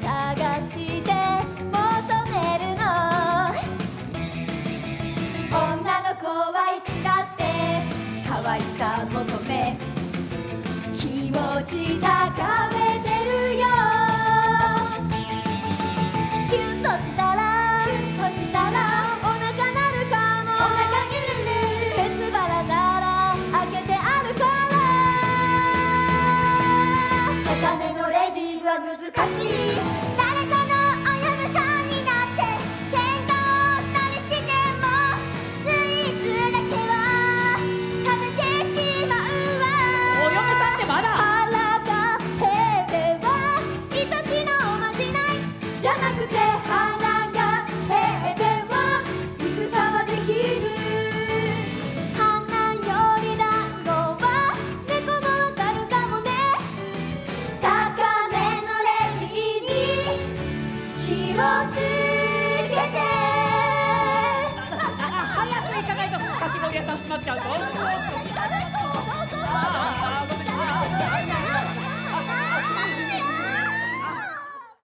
探して求めるの。女の子はいつだって可愛さ求め。気持ちだ。Bye. 早く行かないとかき氷屋さん閉まっちゃうぞ。